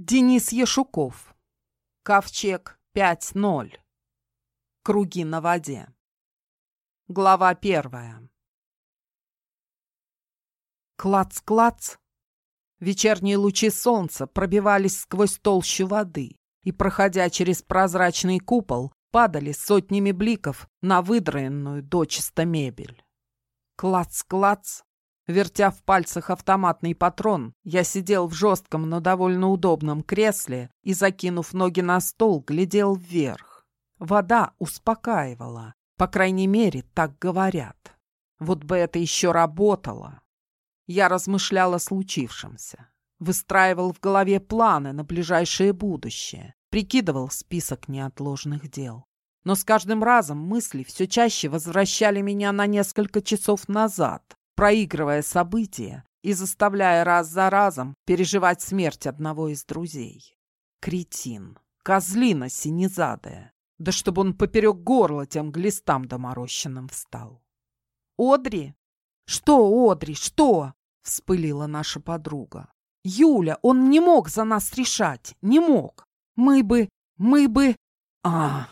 Денис Ешуков. Ковчег 5.0. Круги на воде. Глава первая. Клац-клац. Вечерние лучи солнца пробивались сквозь толщу воды и, проходя через прозрачный купол, падали сотнями бликов на выдраенную дочисто мебель. Клац-клац. Вертя в пальцах автоматный патрон, я сидел в жестком, но довольно удобном кресле и, закинув ноги на стол, глядел вверх. Вода успокаивала. По крайней мере, так говорят. Вот бы это еще работало. Я размышлял о случившемся. Выстраивал в голове планы на ближайшее будущее. Прикидывал список неотложных дел. Но с каждым разом мысли все чаще возвращали меня на несколько часов назад, проигрывая события и заставляя раз за разом переживать смерть одного из друзей. Кретин, козлина синезадая, да чтобы он поперек горла тем глистам доморощенным встал. «Одри? Что, Одри, что?» — вспылила наша подруга. «Юля, он не мог за нас решать, не мог. Мы бы, мы бы... А,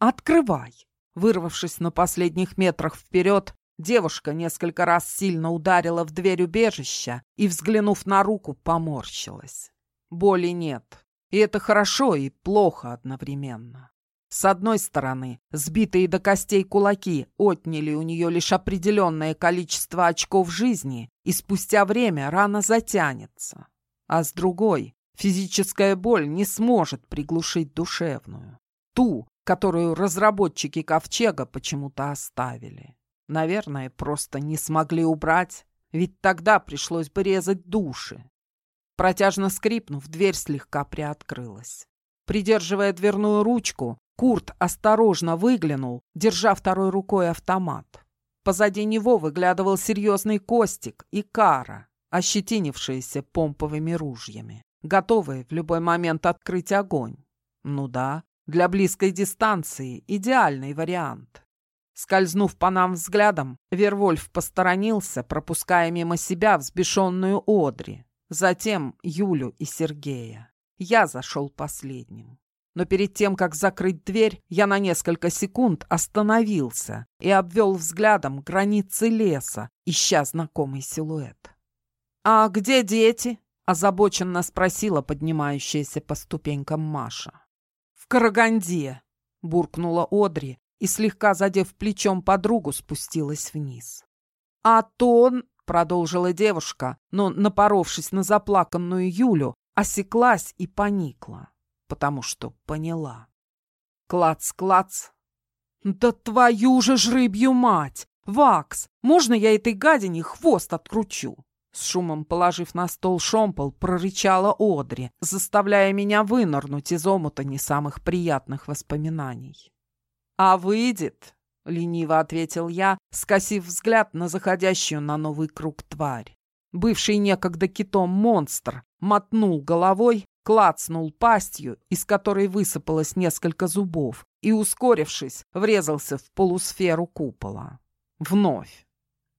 открывай!» Вырвавшись на последних метрах вперед, Девушка несколько раз сильно ударила в дверь убежища и, взглянув на руку, поморщилась. Боли нет. И это хорошо и плохо одновременно. С одной стороны, сбитые до костей кулаки отняли у нее лишь определенное количество очков жизни, и спустя время рана затянется. А с другой, физическая боль не сможет приглушить душевную. Ту, которую разработчики Ковчега почему-то оставили. Наверное, просто не смогли убрать, ведь тогда пришлось бы резать души. Протяжно скрипнув, дверь слегка приоткрылась. Придерживая дверную ручку, Курт осторожно выглянул, держа второй рукой автомат. Позади него выглядывал серьезный Костик и Кара, ощетинившиеся помповыми ружьями, готовые в любой момент открыть огонь. Ну да, для близкой дистанции идеальный вариант. Скользнув по нам взглядом, Вервольф посторонился, пропуская мимо себя взбешенную Одри, затем Юлю и Сергея. Я зашел последним. Но перед тем, как закрыть дверь, я на несколько секунд остановился и обвел взглядом границы леса, ища знакомый силуэт. «А где дети?» — озабоченно спросила поднимающаяся по ступенькам Маша. «В Караганде!» — буркнула Одри, и, слегка задев плечом подругу, спустилась вниз. «А то продолжила девушка, но, напоровшись на заплаканную Юлю, осеклась и поникла, потому что поняла. Клац-клац. «Да твою же жрыбью мать! Вакс, можно я этой гадине хвост откручу?» С шумом положив на стол шомпол, прорычала Одри, заставляя меня вынырнуть из омута не самых приятных воспоминаний. «А выйдет», — лениво ответил я, скосив взгляд на заходящую на новый круг тварь. Бывший некогда китом монстр мотнул головой, клацнул пастью, из которой высыпалось несколько зубов, и, ускорившись, врезался в полусферу купола. Вновь.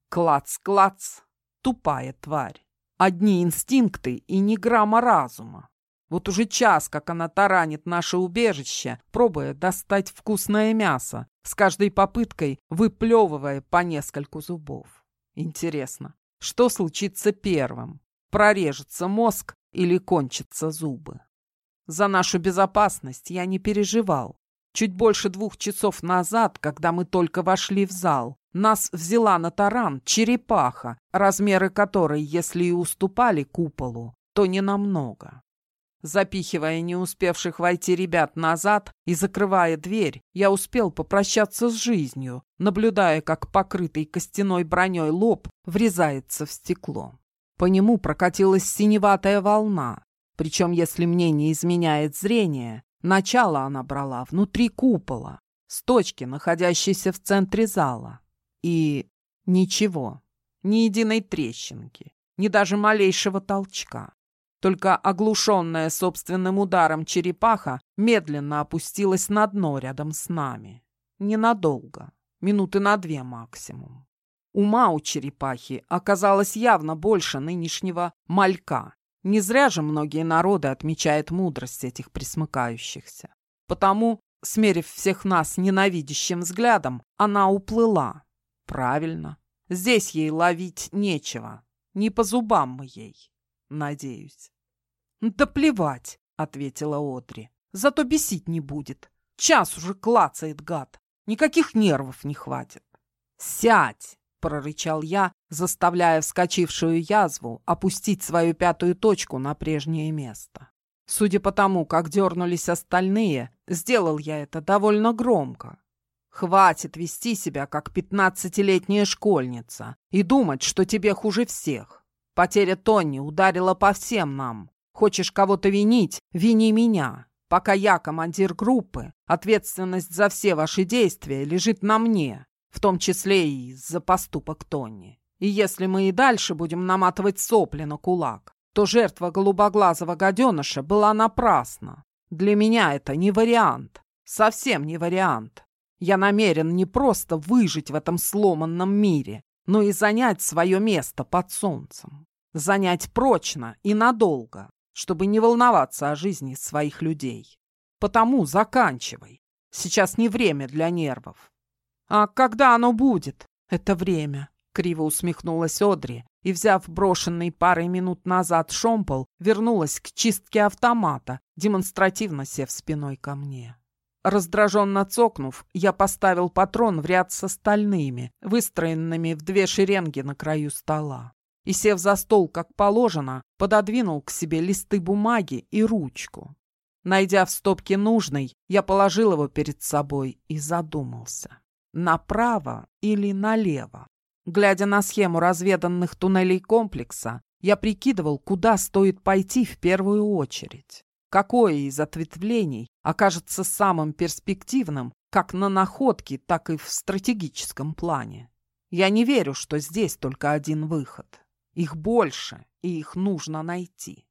Клац-клац. Тупая тварь. Одни инстинкты и ни грамма разума. Вот уже час, как она таранит наше убежище, пробуя достать вкусное мясо, с каждой попыткой выплевывая по нескольку зубов. Интересно, что случится первым? Прорежется мозг или кончатся зубы? За нашу безопасность я не переживал. Чуть больше двух часов назад, когда мы только вошли в зал, нас взяла на таран черепаха, размеры которой, если и уступали куполу, то не намного. Запихивая не успевших войти ребят назад и закрывая дверь, я успел попрощаться с жизнью, наблюдая, как покрытый костяной броней лоб врезается в стекло. По нему прокатилась синеватая волна, причем, если мне не изменяет зрение, начало она брала внутри купола, с точки, находящейся в центре зала. И ничего, ни единой трещинки, ни даже малейшего толчка. Только оглушенная собственным ударом черепаха медленно опустилась на дно рядом с нами. Ненадолго, минуты на две максимум. Ума у черепахи оказалось явно больше нынешнего малька. Не зря же многие народы отмечают мудрость этих присмыкающихся. Потому, смерив всех нас ненавидящим взглядом, она уплыла. Правильно. Здесь ей ловить нечего. Не по зубам мы ей, надеюсь. «Да плевать», — ответила Одри. «Зато бесить не будет. Час уже клацает гад. Никаких нервов не хватит». «Сядь!» — прорычал я, заставляя вскочившую язву опустить свою пятую точку на прежнее место. Судя по тому, как дернулись остальные, сделал я это довольно громко. Хватит вести себя, как пятнадцатилетняя школьница, и думать, что тебе хуже всех. Потеря Тони ударила по всем нам. Хочешь кого-то винить — вини меня. Пока я командир группы, ответственность за все ваши действия лежит на мне, в том числе и за поступок Тони. И если мы и дальше будем наматывать сопли на кулак, то жертва голубоглазого гаденыша была напрасна. Для меня это не вариант. Совсем не вариант. Я намерен не просто выжить в этом сломанном мире, но и занять свое место под солнцем. Занять прочно и надолго, чтобы не волноваться о жизни своих людей. Потому заканчивай. Сейчас не время для нервов. А когда оно будет? Это время. Криво усмехнулась Одри и, взяв брошенный парой минут назад шомпол, вернулась к чистке автомата, демонстративно сев спиной ко мне. Раздраженно цокнув, я поставил патрон в ряд с остальными, выстроенными в две шеренги на краю стола. И, сев за стол, как положено, пододвинул к себе листы бумаги и ручку. Найдя в стопке нужный, я положил его перед собой и задумался. Направо или налево? Глядя на схему разведанных туннелей комплекса, я прикидывал, куда стоит пойти в первую очередь. Какое из ответвлений окажется самым перспективным как на находке, так и в стратегическом плане. Я не верю, что здесь только один выход. Их больше, и их нужно найти.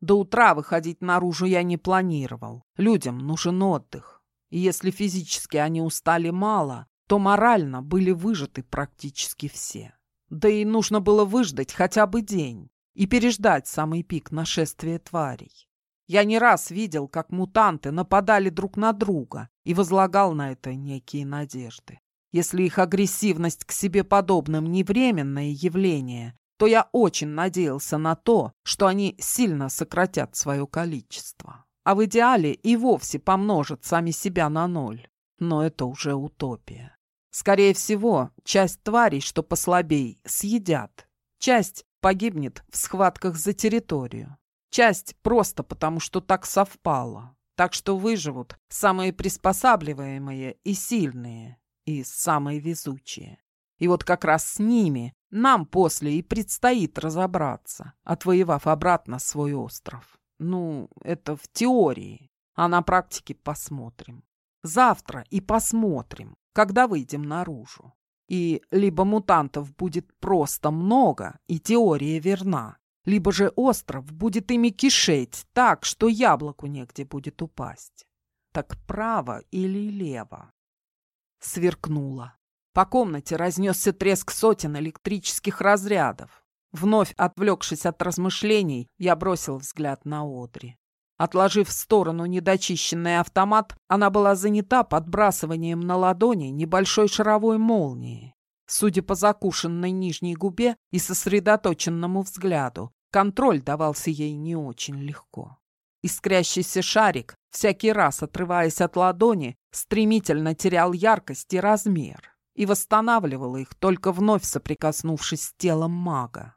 До утра выходить наружу я не планировал. Людям нужен отдых. И если физически они устали мало, то морально были выжаты практически все. Да и нужно было выждать хотя бы день и переждать самый пик нашествия тварей. Я не раз видел, как мутанты нападали друг на друга и возлагал на это некие надежды. Если их агрессивность к себе подобным не временное явление, то я очень надеялся на то, что они сильно сократят свое количество. А в идеале и вовсе помножат сами себя на ноль. Но это уже утопия. Скорее всего, часть тварей, что послабей, съедят. Часть погибнет в схватках за территорию. Часть просто потому, что так совпало. Так что выживут самые приспосабливаемые и сильные, и самые везучие. И вот как раз с ними нам после и предстоит разобраться, отвоевав обратно свой остров. Ну, это в теории, а на практике посмотрим. Завтра и посмотрим, когда выйдем наружу. И либо мутантов будет просто много, и теория верна, либо же остров будет ими кишеть так, что яблоку негде будет упасть. Так право или лево? Сверкнуло. По комнате разнесся треск сотен электрических разрядов. Вновь отвлекшись от размышлений, я бросил взгляд на Одри. Отложив в сторону недочищенный автомат, она была занята подбрасыванием на ладони небольшой шаровой молнии. Судя по закушенной нижней губе и сосредоточенному взгляду, контроль давался ей не очень легко. Искрящийся шарик, всякий раз отрываясь от ладони, стремительно терял яркость и размер и восстанавливал их, только вновь соприкоснувшись с телом мага.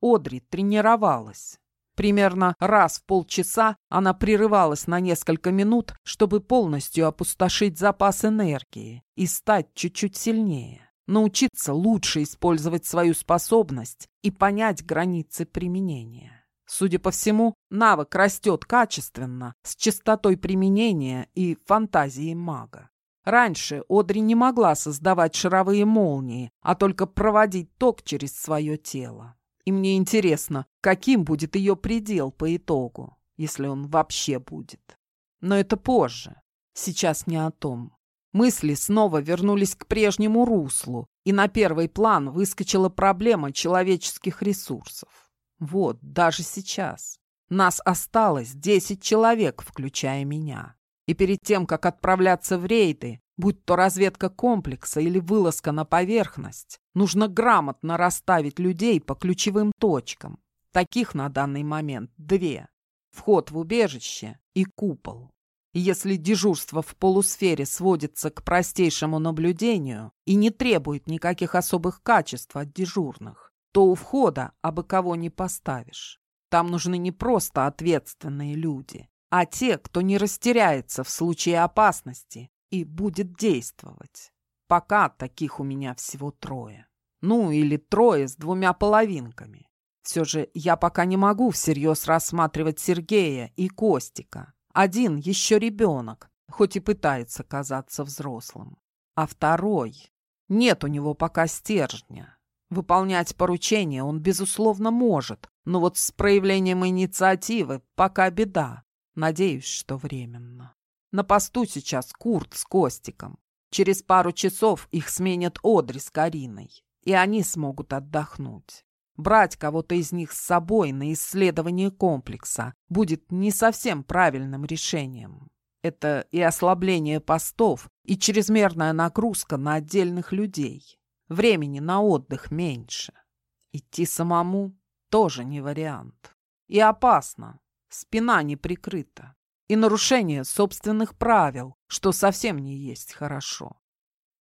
Одри тренировалась. Примерно раз в полчаса она прерывалась на несколько минут, чтобы полностью опустошить запас энергии и стать чуть-чуть сильнее, научиться лучше использовать свою способность и понять границы применения. Судя по всему, навык растет качественно, с частотой применения и фантазией мага. Раньше Одри не могла создавать шаровые молнии, а только проводить ток через свое тело. И мне интересно, каким будет ее предел по итогу, если он вообще будет. Но это позже. Сейчас не о том. Мысли снова вернулись к прежнему руслу, и на первый план выскочила проблема человеческих ресурсов. Вот, даже сейчас. Нас осталось десять человек, включая меня. И перед тем, как отправляться в рейды, будь то разведка комплекса или вылазка на поверхность, нужно грамотно расставить людей по ключевым точкам. Таких на данный момент две. Вход в убежище и купол. Если дежурство в полусфере сводится к простейшему наблюдению и не требует никаких особых качеств от дежурных, то у входа абы кого не поставишь. Там нужны не просто ответственные люди, а те, кто не растеряется в случае опасности и будет действовать. Пока таких у меня всего трое. Ну, или трое с двумя половинками. Все же я пока не могу всерьез рассматривать Сергея и Костика. Один еще ребенок, хоть и пытается казаться взрослым. А второй... Нет у него пока стержня. Выполнять поручения он, безусловно, может, но вот с проявлением инициативы пока беда. Надеюсь, что временно. На посту сейчас Курт с Костиком. Через пару часов их сменят Одри с Кариной, и они смогут отдохнуть. Брать кого-то из них с собой на исследование комплекса будет не совсем правильным решением. Это и ослабление постов, и чрезмерная нагрузка на отдельных людей. Времени на отдых меньше. Идти самому тоже не вариант. И опасно. Спина не прикрыта. И нарушение собственных правил, что совсем не есть хорошо.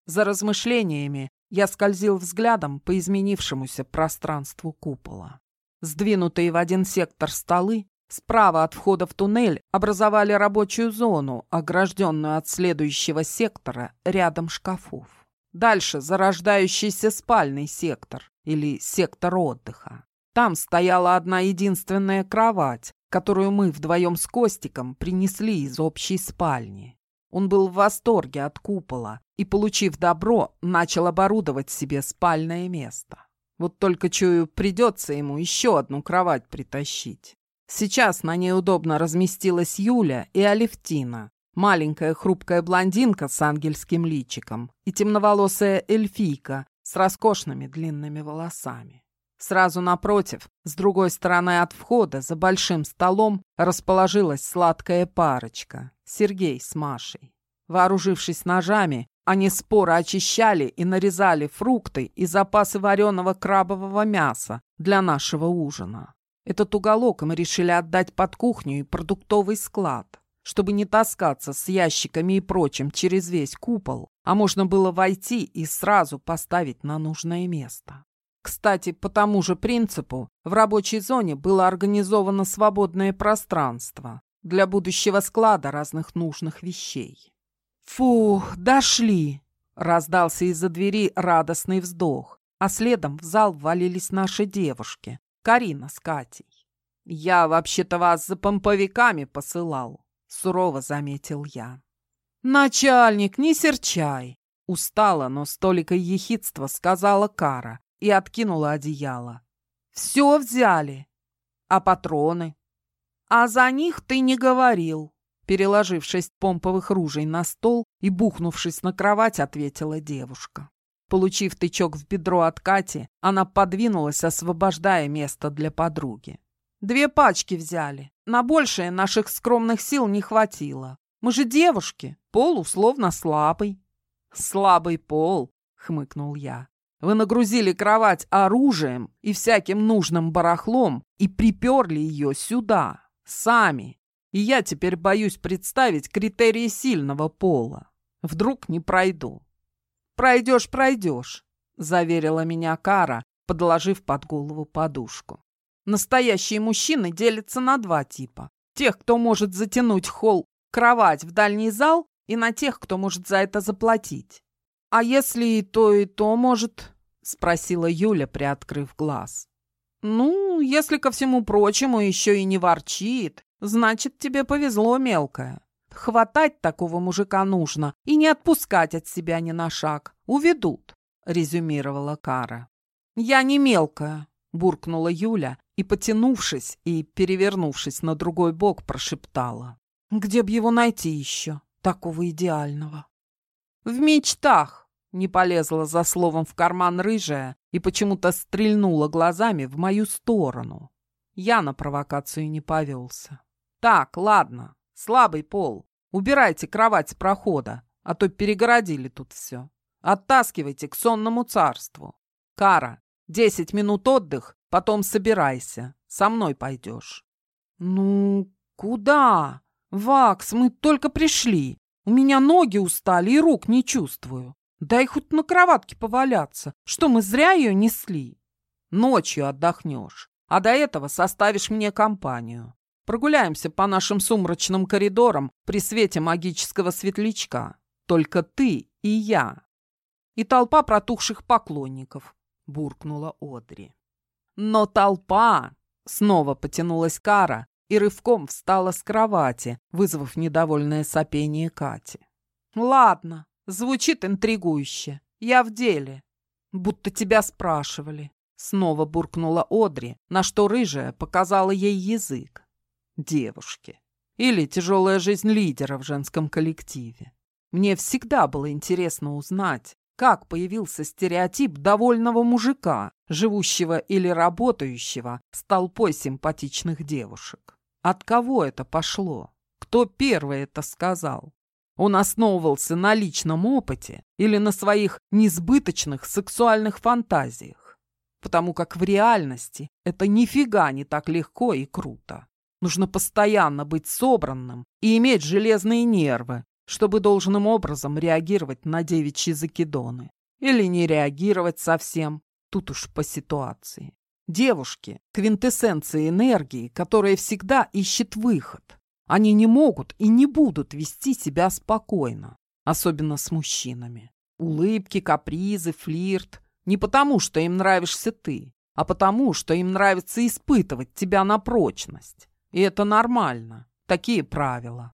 За размышлениями я скользил взглядом по изменившемуся пространству купола. Сдвинутые в один сектор столы справа от входа в туннель образовали рабочую зону, огражденную от следующего сектора рядом шкафов. Дальше зарождающийся спальный сектор или сектор отдыха. Там стояла одна единственная кровать, которую мы вдвоем с Костиком принесли из общей спальни. Он был в восторге от купола и, получив добро, начал оборудовать себе спальное место. Вот только, чую, придется ему еще одну кровать притащить. Сейчас на ней удобно разместилась Юля и Алевтина, маленькая хрупкая блондинка с ангельским личиком и темноволосая эльфийка с роскошными длинными волосами. Сразу напротив, с другой стороны от входа, за большим столом, расположилась сладкая парочка — Сергей с Машей. Вооружившись ножами, они споро очищали и нарезали фрукты и запасы вареного крабового мяса для нашего ужина. Этот уголок мы решили отдать под кухню и продуктовый склад, чтобы не таскаться с ящиками и прочим через весь купол, а можно было войти и сразу поставить на нужное место. Кстати, по тому же принципу в рабочей зоне было организовано свободное пространство для будущего склада разных нужных вещей. «Фух, дошли!» — раздался из-за двери радостный вздох, а следом в зал ввалились наши девушки, Карина с Катей. «Я вообще-то вас за помповиками посылал», — сурово заметил я. «Начальник, не серчай!» Устала, но столикой ехидства сказала Кара, и откинула одеяло. «Все взяли. А патроны?» «А за них ты не говорил», переложив шесть помповых ружей на стол и бухнувшись на кровать, ответила девушка. Получив тычок в бедро от Кати, она подвинулась, освобождая место для подруги. «Две пачки взяли. На большее наших скромных сил не хватило. Мы же девушки, пол условно слабый». «Слабый пол», — хмыкнул я. Вы нагрузили кровать оружием и всяким нужным барахлом и приперли ее сюда, сами. И я теперь боюсь представить критерии сильного пола. Вдруг не пройду. «Пройдешь, пройдешь», — заверила меня Кара, подложив под голову подушку. Настоящие мужчины делятся на два типа. Тех, кто может затянуть холл, кровать в дальний зал, и на тех, кто может за это заплатить. «А если и то, и то может?» — спросила Юля, приоткрыв глаз. «Ну, если ко всему прочему еще и не ворчит, значит, тебе повезло, мелкая. Хватать такого мужика нужно и не отпускать от себя ни на шаг. Уведут», — резюмировала Кара. «Я не мелкая», — буркнула Юля и, потянувшись и перевернувшись на другой бок, прошептала. «Где б его найти еще, такого идеального?» «В мечтах!» — не полезла за словом в карман рыжая и почему-то стрельнула глазами в мою сторону. Я на провокацию не повелся. Так, ладно, слабый пол. Убирайте кровать с прохода, а то перегородили тут все. Оттаскивайте к сонному царству. Кара, десять минут отдых, потом собирайся. Со мной пойдешь. Ну, куда? Вакс, мы только пришли. У меня ноги устали и рук не чувствую. Дай хоть на кроватке поваляться. Что, мы зря ее несли? Ночью отдохнешь, а до этого составишь мне компанию. Прогуляемся по нашим сумрачным коридорам при свете магического светлячка. Только ты и я. И толпа протухших поклонников, буркнула Одри. Но толпа! Снова потянулась Кара и рывком встала с кровати, вызвав недовольное сопение Кати. Ладно, Звучит интригующе. Я в деле. Будто тебя спрашивали. Снова буркнула Одри, на что рыжая показала ей язык. Девушки. Или тяжелая жизнь лидера в женском коллективе. Мне всегда было интересно узнать, как появился стереотип довольного мужика, живущего или работающего с толпой симпатичных девушек. От кого это пошло? Кто первый это сказал? Он основывался на личном опыте или на своих несбыточных сексуальных фантазиях. Потому как в реальности это нифига не так легко и круто. Нужно постоянно быть собранным и иметь железные нервы, чтобы должным образом реагировать на девичьи закидоны. Или не реагировать совсем, тут уж по ситуации. Девушки – квинтэссенция энергии, которая всегда ищет выход – они не могут и не будут вести себя спокойно, особенно с мужчинами. Улыбки, капризы, флирт. Не потому, что им нравишься ты, а потому, что им нравится испытывать тебя на прочность. И это нормально. Такие правила.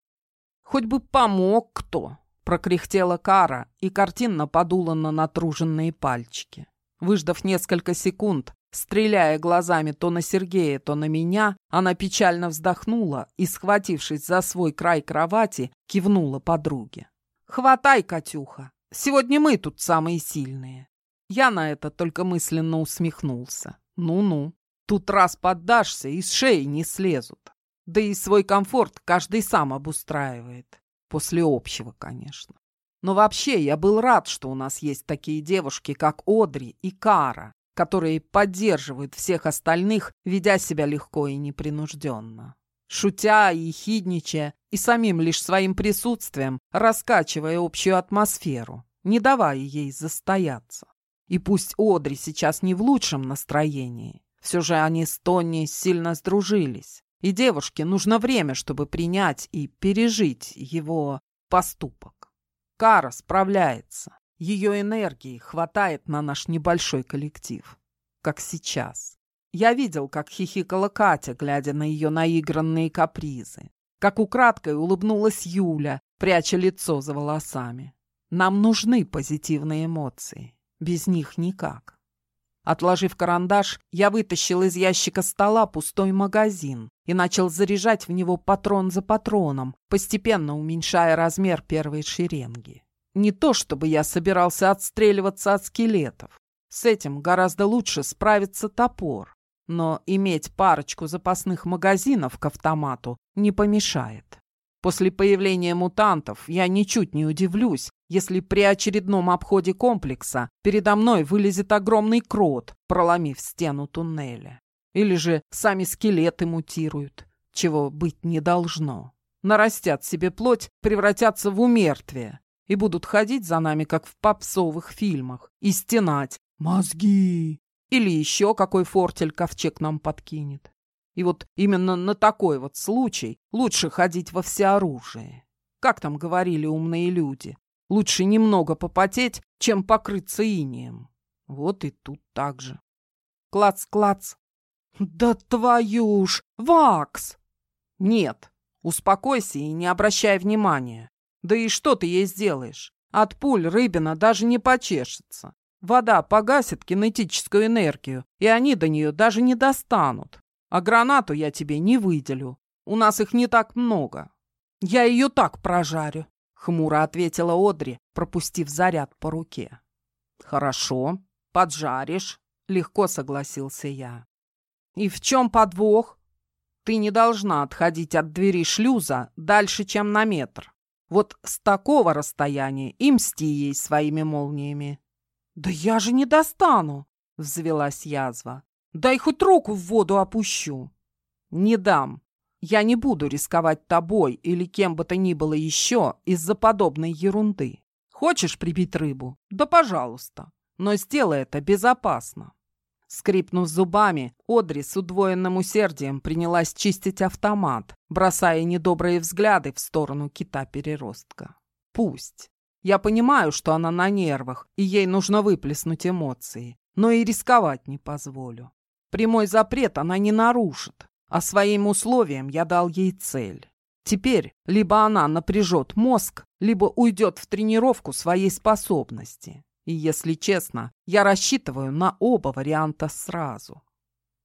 Хоть бы помог кто, прокряхтела Кара и картинно подула на натруженные пальчики. Выждав несколько секунд, Стреляя глазами то на Сергея, то на меня, она печально вздохнула и, схватившись за свой край кровати, кивнула подруге. «Хватай, Катюха! Сегодня мы тут самые сильные!» Я на это только мысленно усмехнулся. «Ну-ну, тут раз поддашься, из шеи не слезут. Да и свой комфорт каждый сам обустраивает. После общего, конечно. Но вообще я был рад, что у нас есть такие девушки, как Одри и Кара, которые поддерживают всех остальных, ведя себя легко и непринужденно. Шутя и хидничая, и самим лишь своим присутствием, раскачивая общую атмосферу, не давая ей застояться. И пусть Одри сейчас не в лучшем настроении, все же они с Тони сильно сдружились, и девушке нужно время, чтобы принять и пережить его поступок. Кара справляется. Ее энергии хватает на наш небольшой коллектив. Как сейчас. Я видел, как хихикала Катя, глядя на ее наигранные капризы. Как украдкой улыбнулась Юля, пряча лицо за волосами. Нам нужны позитивные эмоции. Без них никак. Отложив карандаш, я вытащил из ящика стола пустой магазин и начал заряжать в него патрон за патроном, постепенно уменьшая размер первой шеренги. Не то чтобы я собирался отстреливаться от скелетов. С этим гораздо лучше справится топор. Но иметь парочку запасных магазинов к автомату не помешает. После появления мутантов я ничуть не удивлюсь, если при очередном обходе комплекса передо мной вылезет огромный крот, проломив стену туннеля. Или же сами скелеты мутируют, чего быть не должно. Нарастят себе плоть, превратятся в умертвие, и будут ходить за нами, как в попсовых фильмах, и стенать «Мозги!» или еще какой фортель ковчег нам подкинет. И вот именно на такой вот случай лучше ходить во всеоружие. Как там говорили умные люди, лучше немного попотеть, чем покрыться инием. Вот и тут так же. Клац-клац. Да твою ж, Вакс! Нет, успокойся и не обращай внимания. Да и что ты ей сделаешь? От пуль рыбина даже не почешется. Вода погасит кинетическую энергию, и они до нее даже не достанут. А гранату я тебе не выделю. У нас их не так много. Я ее так прожарю, — хмуро ответила Одри, пропустив заряд по руке. Хорошо, поджаришь, — легко согласился я. И в чем подвох? Ты не должна отходить от двери шлюза дальше, чем на метр. Вот с такого расстояния и мсти ей своими молниями. «Да я же не достану!» — взвелась язва. «Дай хоть руку в воду опущу!» «Не дам. Я не буду рисковать тобой или кем бы то ни было еще из-за подобной ерунды. Хочешь прибить рыбу? Да пожалуйста. Но сделай это безопасно». Скрипнув зубами, Одри с удвоенным усердием принялась чистить автомат, бросая недобрые взгляды в сторону кита-переростка. «Пусть. Я понимаю, что она на нервах, и ей нужно выплеснуть эмоции, но и рисковать не позволю. Прямой запрет она не нарушит, а своим условиям я дал ей цель. Теперь либо она напряжет мозг, либо уйдет в тренировку своей способности. И, если честно, я рассчитываю на оба варианта сразу.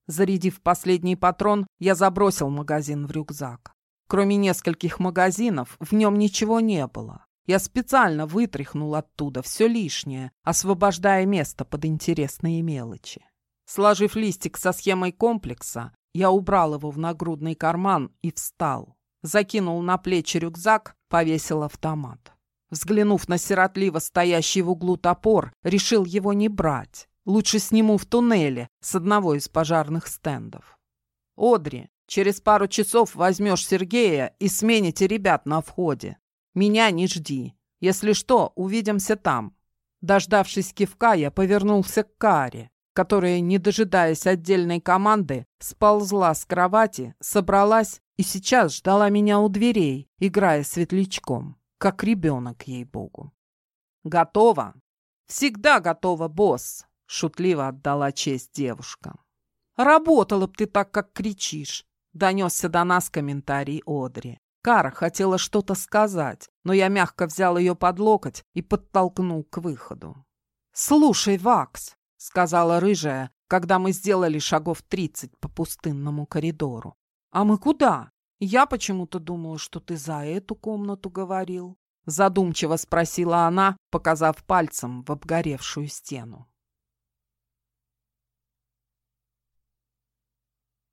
Зарядив последний патрон, я забросил магазин в рюкзак. Кроме нескольких магазинов, в нем ничего не было. Я специально вытряхнул оттуда все лишнее, освобождая место под интересные мелочи. Сложив листик со схемой комплекса, я убрал его в нагрудный карман и встал. Закинул на плечи рюкзак, повесил автомат. Взглянув на сиротливо стоящий в углу топор, решил его не брать. Лучше сниму в туннеле с одного из пожарных стендов. «Одри, через пару часов возьмешь Сергея и смените ребят на входе. Меня не жди. Если что, увидимся там». Дождавшись кивка, я повернулся к Каре, которая, не дожидаясь отдельной команды, сползла с кровати, собралась и сейчас ждала меня у дверей, играя светлячком как ребенок, ей-богу. «Готово?» «Всегда готова, босс!» — шутливо отдала честь девушка. «Работала б ты так, как кричишь!» — донесся до нас комментарий Одри. Кара хотела что-то сказать, но я мягко взял ее под локоть и подтолкнул к выходу. «Слушай, Вакс!» — сказала рыжая, когда мы сделали шагов тридцать по пустынному коридору. «А мы куда?» «Я почему-то думала, что ты за эту комнату говорил», — задумчиво спросила она, показав пальцем в обгоревшую стену.